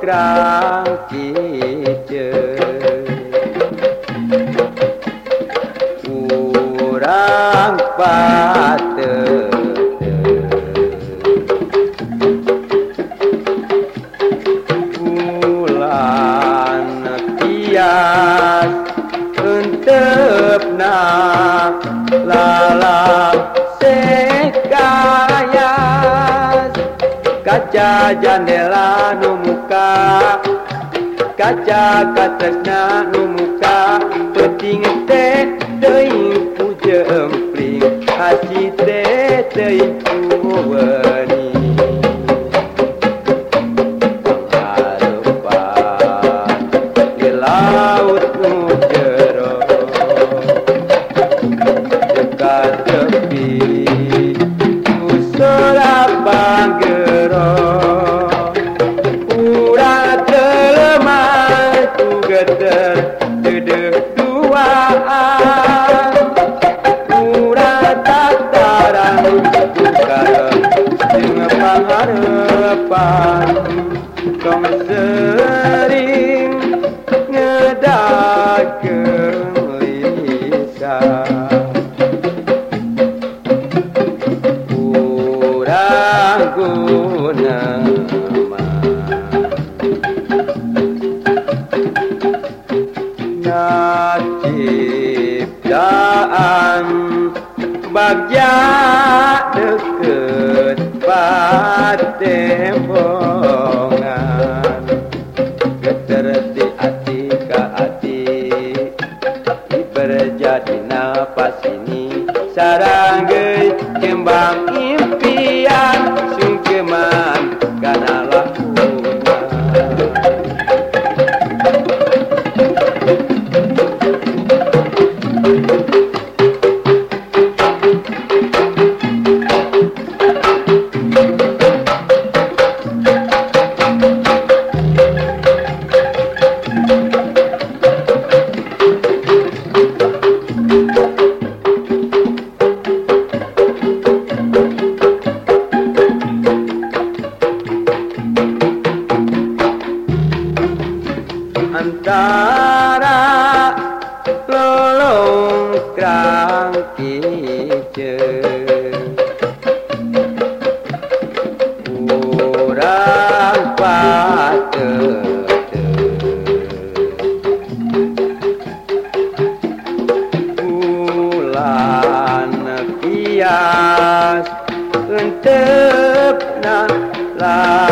trang chỉ chờ Hãy kaca jandela nomuka kaca katanya nomuka đôi deder dedeh duaan murah tataran bukaran jeung pangarepan tong sering ngedageun lisan kurang guna Quanpatinganter ka diperjatina pasini saranggey cembangi antara lolong krang kice urang pate bulan kias entep na la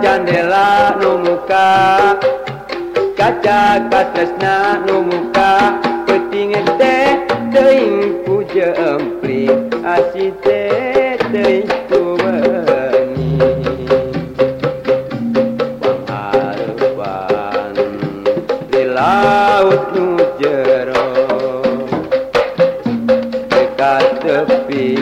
jandela nu muka kaca patresna nu muka peting teh teuing ku jempling asi teh teuing ku wengi di laut nu jero dekat tepi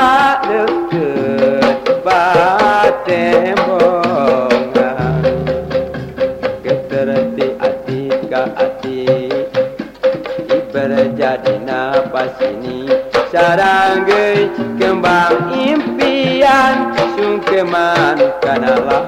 bate bonga Keterti hati ke hati Berjadi napas ini Sarangge kembang impian Sungkeman kanalah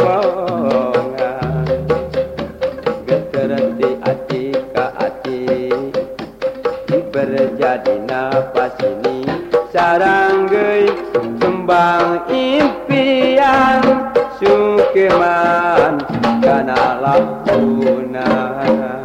Daranggei Sembang impian Sungkeman kanal lautwona